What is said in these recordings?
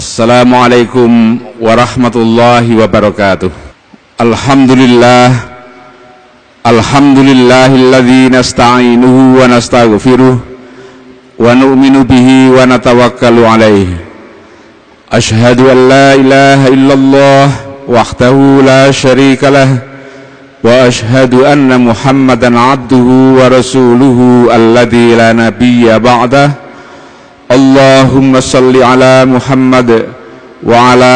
Assalamualaikum warahmatullahi wabarakatuh Alhamdulillah Alhamdulillahilladzi nasta'inuhu wa nastaghfiruh wa nu'minu bihi wa natawakkalu alaihi Ashhadu an la ilaha illallah wahdahu la syarika lah anna Muhammadan abduhu wa rasuluhu alladzi la nabiyya ba'dah Allahumma salli ala Muhammad wa ala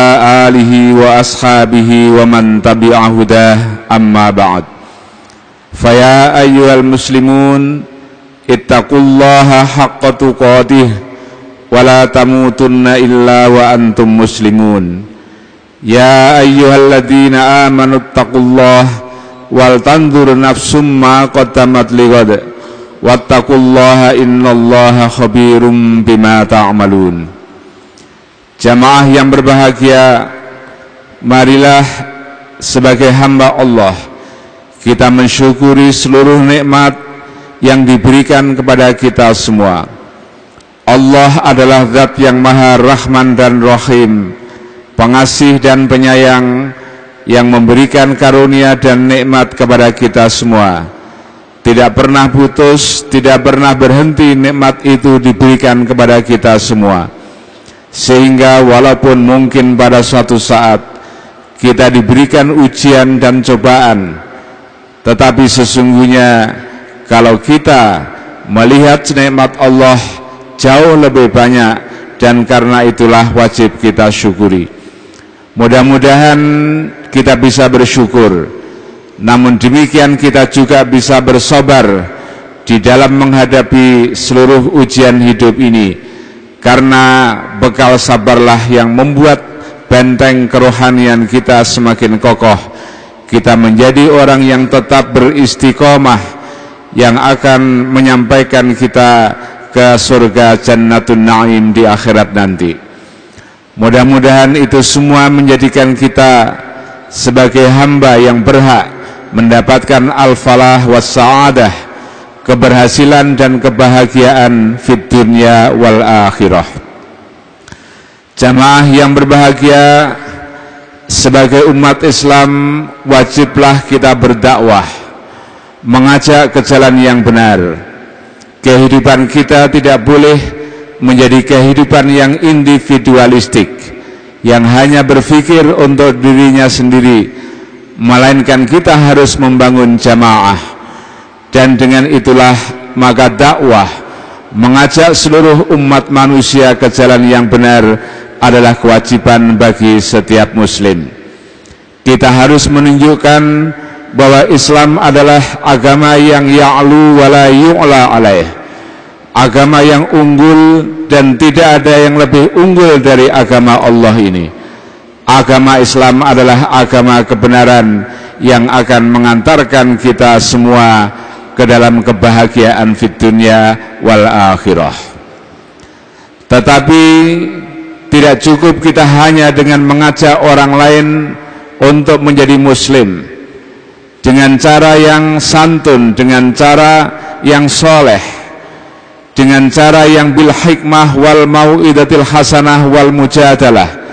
alihi wa ashabihi wa man tabi'a hudah. Amma ba'd. Faya ayyuhal muslimun ittaqullaha haqqa tuqatih wa la tamutunna illa wa antum muslimun. Ya ayyuhalladzina amanu ittaqullaha wal tanzur nafsum ma qaddamat lighad wattaqullaha innallaha khabirum bima ta'malun. Jamaah yang berbahagia marilah sebagai hamba Allah kita mensyukuri seluruh nikmat yang diberikan kepada kita semua. Allah adalah zat yang maha rahman dan rahim pengasih dan penyayang yang memberikan karunia dan nikmat kepada kita semua tidak pernah putus, tidak pernah berhenti nikmat itu diberikan kepada kita semua. Sehingga walaupun mungkin pada suatu saat kita diberikan ujian dan cobaan, tetapi sesungguhnya kalau kita melihat nikmat Allah jauh lebih banyak dan karena itulah wajib kita syukuri. Mudah-mudahan kita bisa bersyukur namun demikian kita juga bisa bersabar di dalam menghadapi seluruh ujian hidup ini. Karena bekal sabarlah yang membuat benteng kerohanian kita semakin kokoh. Kita menjadi orang yang tetap beristiqomah yang akan menyampaikan kita ke surga jannatun na'im di akhirat nanti. Mudah-mudahan itu semua menjadikan kita sebagai hamba yang berhak mendapatkan al-falah was sa'adah keberhasilan dan kebahagiaan fit dunia wal akhirah. Jamaah yang berbahagia sebagai umat Islam wajiblah kita berdakwah mengajak ke jalan yang benar. Kehidupan kita tidak boleh menjadi kehidupan yang individualistik yang hanya berpikir untuk dirinya sendiri melainkan kita harus membangun jamaah. Dan dengan itulah maka dakwah mengajak seluruh umat manusia ke jalan yang benar adalah kewajiban bagi setiap muslim. Kita harus menunjukkan bahwa Islam adalah agama yang ya'lu wa la yu'la alaih. Agama yang unggul dan tidak ada yang lebih unggul dari agama Allah ini Agama Islam adalah agama kebenaran yang akan mengantarkan kita semua ke dalam kebahagiaan fit dunia wal akhirah. Tetapi tidak cukup kita hanya dengan mengajak orang lain untuk menjadi muslim dengan cara yang santun, dengan cara yang soleh, dengan cara yang bil hikmah wal mau'idatil hasanah wal mujadalah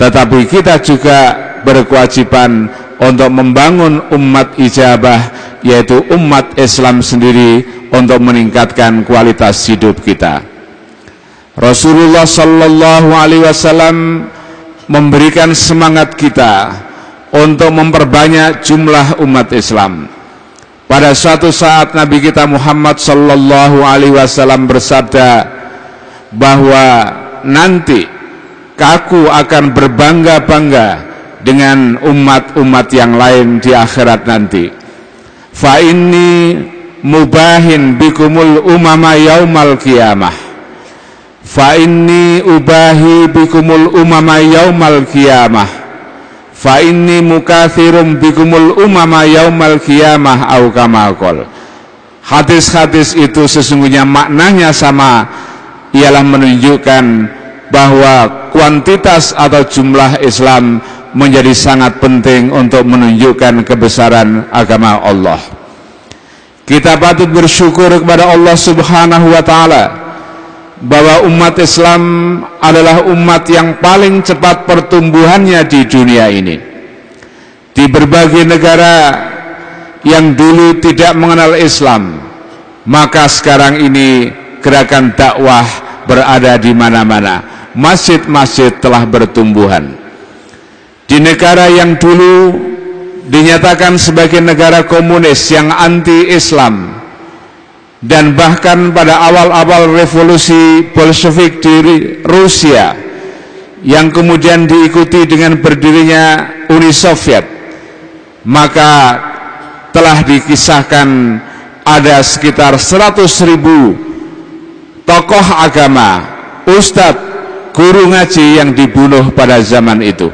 tetapi kita juga berkewajiban untuk membangun umat ijabah yaitu umat Islam sendiri untuk meningkatkan kualitas hidup kita. Rasulullah sallallahu alaihi wasallam memberikan semangat kita untuk memperbanyak jumlah umat Islam. Pada suatu saat Nabi kita Muhammad sallallahu alaihi wasallam bersabda bahwa nanti Aku akan berbangga-bangga dengan umat-umat yang lain di akhirat nanti. Fa inni mubahin bikumul umama yaumal qiyamah. Fa inni ubahi bikumul umama yaumal qiyamah. Fa inni mukathirum bikumul umama yaumal qiyamah au kama Hadis-hadis itu sesungguhnya maknanya sama ialah menunjukkan bahwa kuantitas atau jumlah Islam menjadi sangat penting untuk menunjukkan kebesaran agama Allah. Kita patut bersyukur kepada Allah Subhanahu wa taala bahwa umat Islam adalah umat yang paling cepat pertumbuhannya di dunia ini. Di berbagai negara yang dulu tidak mengenal Islam, maka sekarang ini gerakan dakwah berada di mana-mana. Masjid-masjid telah bertumbuhan. Di negara yang dulu dinyatakan sebagai negara komunis yang anti-Islam dan bahkan pada awal-awal revolusi Bolshevik di Rusia yang kemudian diikuti dengan berdirinya Uni Soviet maka telah dikisahkan ada sekitar 100 ribu tokoh agama ustadz guru ngaji yang dibunuh pada zaman itu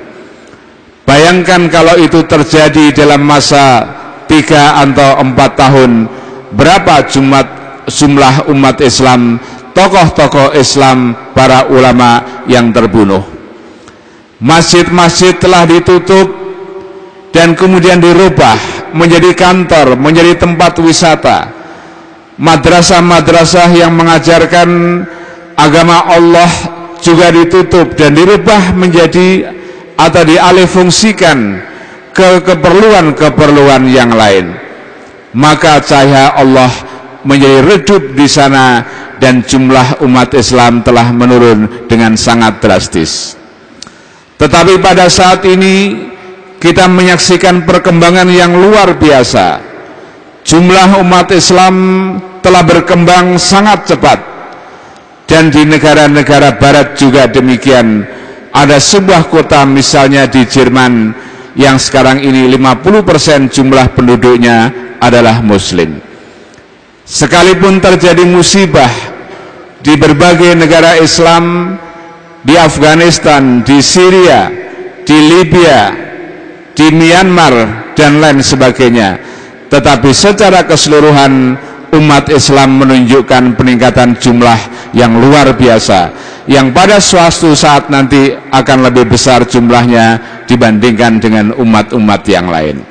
Bayangkan kalau itu terjadi dalam masa tiga atau empat tahun, berapa jumlah, jumlah umat Islam, tokoh-tokoh Islam, para ulama yang terbunuh. Masjid-masjid telah ditutup dan kemudian dirubah menjadi kantor, menjadi tempat wisata. Madrasah-madrasah yang mengajarkan agama Allah juga ditutup dan dirubah menjadi atau dialihfungsikan ke keperluan-keperluan yang lain. Maka cahaya Allah menjadi redup di sana dan jumlah umat Islam telah menurun dengan sangat drastis. Tetapi pada saat ini kita menyaksikan perkembangan yang luar biasa. Jumlah umat Islam telah berkembang sangat cepat dan di negara-negara barat juga demikian. Ada sebuah kota misalnya di Jerman yang sekarang ini 50% jumlah penduduknya adalah muslim. Sekalipun terjadi musibah di berbagai negara Islam di Afghanistan, di Syria, di Libya, di Myanmar dan lain sebagainya. Tetapi secara keseluruhan umat Islam menunjukkan peningkatan jumlah yang luar biasa yang pada suatu saat nanti akan lebih besar jumlahnya dibandingkan dengan umat-umat yang lain.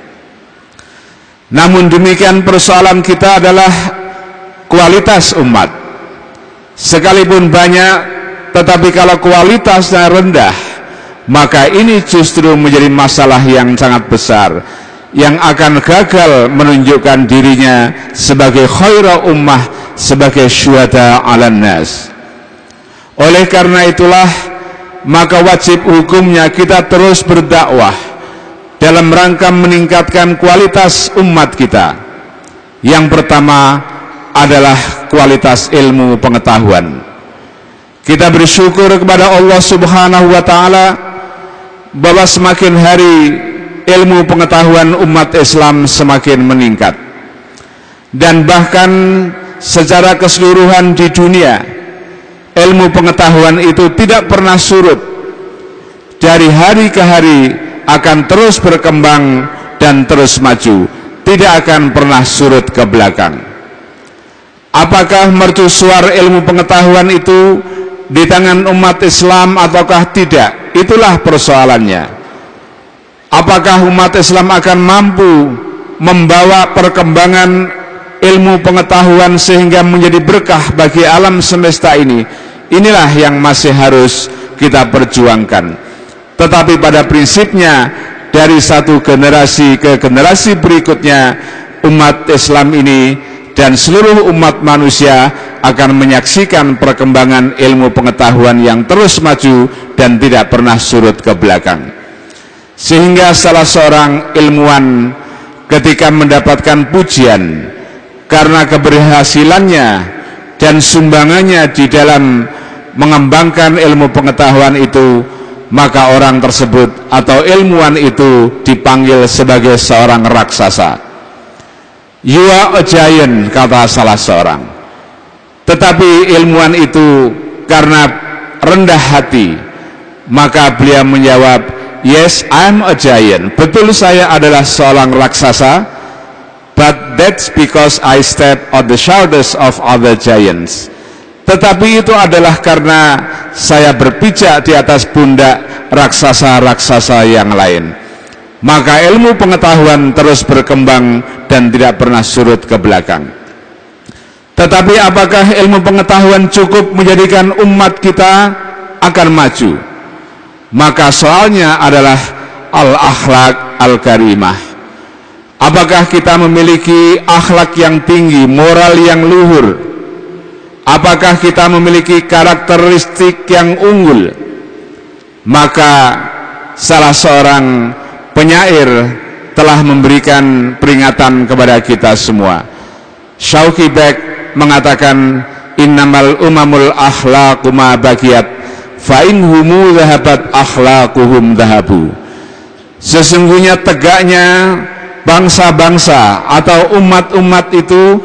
Namun demikian persoalan kita adalah kualitas umat. Sekalipun banyak, tetapi kalau kualitasnya rendah, maka ini justru menjadi masalah yang sangat besar yang akan gagal menunjukkan dirinya sebagai khaira ummah, sebagai syuhada ala nas. Oleh karena itulah maka wajib hukumnya kita terus berdakwah dalam rangka meningkatkan kualitas umat kita. Yang pertama adalah kualitas ilmu pengetahuan. Kita bersyukur kepada Allah Subhanahu wa taala bahwa semakin hari ilmu pengetahuan umat Islam semakin meningkat. Dan bahkan secara keseluruhan di dunia ilmu pengetahuan itu tidak pernah surut. Dari hari ke hari akan terus berkembang dan terus maju tidak akan pernah surut ke belakang. Apakah mercusuar ilmu pengetahuan itu di tangan umat Islam ataukah tidak? Itulah persoalannya. Apakah umat Islam akan mampu membawa perkembangan ilmu pengetahuan sehingga menjadi berkah bagi alam semesta ini Inilah yang masih harus kita perjuangkan. Tetapi pada prinsipnya dari satu generasi ke generasi berikutnya umat Islam ini dan seluruh umat manusia akan menyaksikan perkembangan ilmu pengetahuan yang terus maju dan tidak pernah surut ke belakang. Sehingga salah seorang ilmuwan ketika mendapatkan pujian karena keberhasilannya dan sumbangannya di dalam mengembangkan ilmu pengetahuan itu maka orang tersebut atau ilmuwan itu dipanggil sebagai seorang raksasa. You are a giant kata salah seorang. Tetapi ilmuwan itu karena rendah hati maka beliau menjawab yes I'm a giant. Betul saya adalah seorang raksasa that's because I step on the shoulders of other giants tetapi itu adalah karena saya berpijak di atas pundak raksasa-raksasa yang lain maka ilmu pengetahuan terus berkembang dan tidak pernah surut ke belakang Tetapi apakah ilmu pengetahuan cukup menjadikan umat kita akan maju? Maka soalnya adalah al-akhlak al-karimah. Apakah kita memiliki akhlak yang tinggi, moral yang luhur? Apakah kita memiliki karakteristik yang unggul? Maka salah seorang penyair telah memberikan peringatan kepada kita semua. Syauki Bek mengatakan innamal umamul akhlaqu ma bakiyat fa in humu dhahabat akhlaquhum dhahabu. Sesungguhnya tegaknya bangsa-bangsa atau umat-umat itu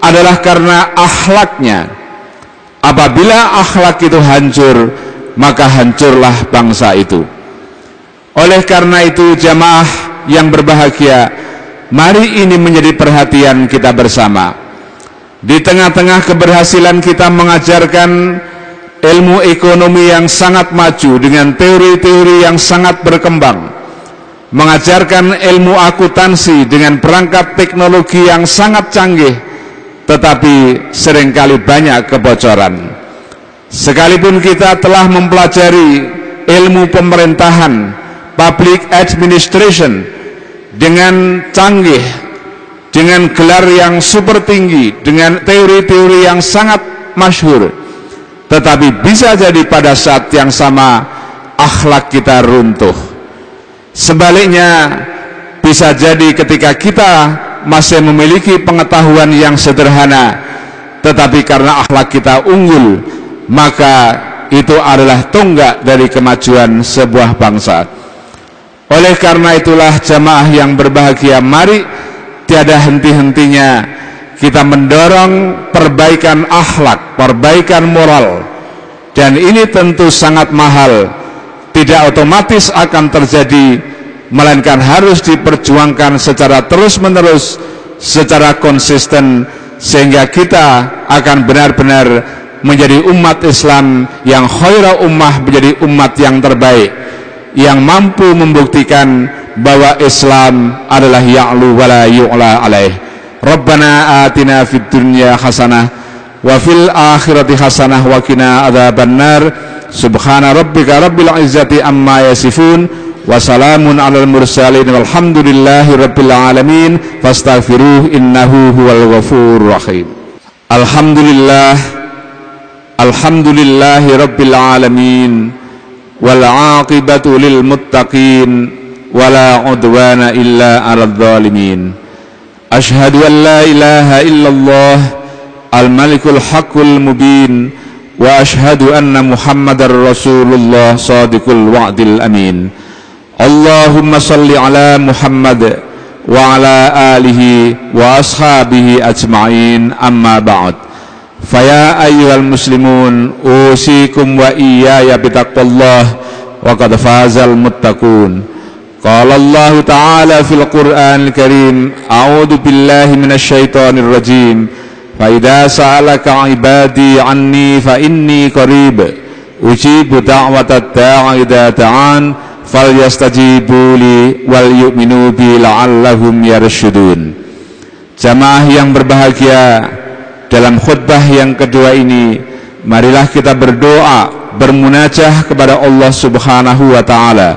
adalah karena akhlaknya. Apabila akhlak itu hancur, maka hancurlah bangsa itu. Oleh karena itu jamaah yang berbahagia, mari ini menjadi perhatian kita bersama. Di tengah-tengah keberhasilan kita mengajarkan ilmu ekonomi yang sangat maju dengan teori-teori yang sangat berkembang mengajarkan ilmu akuntansi dengan perangkat teknologi yang sangat canggih tetapi sering kali banyak kebocoran. Sekalipun kita telah mempelajari ilmu pemerintahan public administration dengan canggih dengan gelar yang super tinggi dengan teori-teori yang sangat masyhur tetapi bisa jadi pada saat yang sama akhlak kita runtuh Sebaliknya bisa jadi ketika kita masih memiliki pengetahuan yang sederhana tetapi karena akhlak kita unggul maka itu adalah tonggak dari kemajuan sebuah bangsa. Oleh karena itulah jamaah yang berbahagia mari tiada henti-hentinya kita mendorong perbaikan akhlak, perbaikan moral dan ini tentu sangat mahal tidak otomatis akan terjadi melainkan harus diperjuangkan secara terus-menerus secara konsisten sehingga kita akan benar-benar menjadi umat Islam yang khaira ummah menjadi umat yang terbaik yang mampu membuktikan bahwa Islam adalah ya'lu wala yu'la alaih. Rabbana atina fid dunya hasanah wa fil akhirati hasanah wa qina adzabannar subhana rabbika rabbil izzati amma yasifun وسلام على المرسلين والحمد لله رب العالمين. فاستغفروه إنه هو الغفور الرحيم. الحمد لله الحمد لله رب العالمين والعاقبة للمتقين ولا عدوان إلا على الظالمين. أشهد أن لا إله إلا الله الملك الحق المبين وأشهد أن محمد رسول الله صادق الوعد الأمين. اللهم صل على محمد وعلى آله وأصحابه أجمعين. أما بعد فيا أيها المسلمون أوصيكم وإياي بتقوى الله وقد فاز المتقون. قال الله تعالى في القرآن الكريم أعوذ بالله من الشيطان الرجيم. فإذا سألك عبادي عني فإني قريب. أجيب دعوة الداع إذا دعان falyastajibu li wal yu'minu bi la'allahum yarshudun. Jamaah yang berbahagia dalam khutbah yang kedua ini marilah kita berdoa bermunajah kepada Allah Subhanahu wa taala.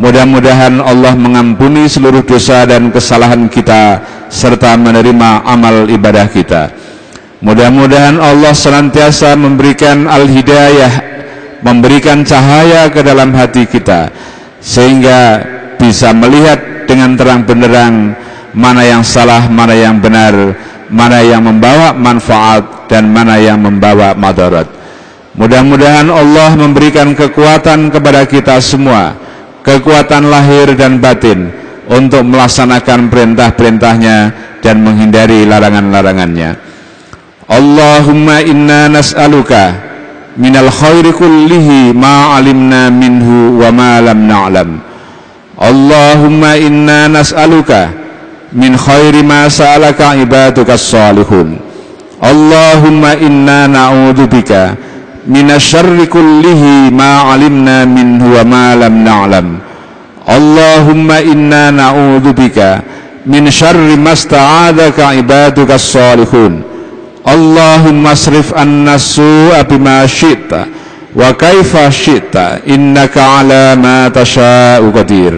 Mudah-mudahan Allah mengampuni seluruh dosa dan kesalahan kita serta menerima amal ibadah kita. Mudah-mudahan Allah senantiasa memberikan al-hidayah, memberikan cahaya ke dalam hati kita sehingga bisa melihat dengan terang benderang mana yang salah, mana yang benar, mana yang membawa manfaat dan mana yang membawa madarat. Mudah-mudahan Allah memberikan kekuatan kepada kita semua, kekuatan lahir dan batin untuk melaksanakan perintah-perintahnya dan menghindari larangan-larangannya. Allahumma inna nas'aluka من الخير كله ما علمنا منه وما لم نعلم. اللهم إنا نسألك من خير ما سألك عبادك الصالحون. اللهم إنا نعوذ بك من الشر كله ما علمنا منه وما لم نعلم. اللهم إنا نعوذ بك من شر ما استعاذك عبادك الصالحون. Allahumma asrif anna su'a bima syi'ta wa kaifa syi'ta innaka ala ma tasha'u qadir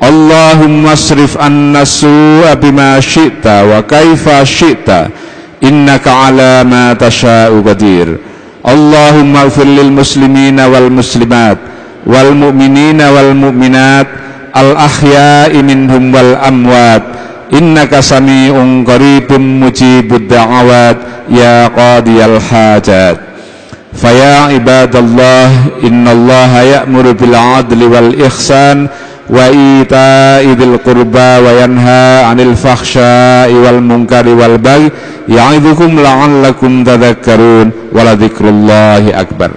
Allahumma asrif anna su'a bima syi'ta wa kaifa syi'ta innaka ala ma tasha'u qadir Allahumma ighfir lil muslimina wal muslimat wal mu'minina wal mu'minat al ahya'i minhum wal amwat إنك سميع قريب mujibud الدعوات يا قاضي الحاجات. فيا عباد الله إن الله يأمر بالعدل والإحسان وإيتاء ذي القربى وينهى عن الفحشاء والمنكر والبغي يعظكم لعلكم تذكرون ولذكر الله أكبر.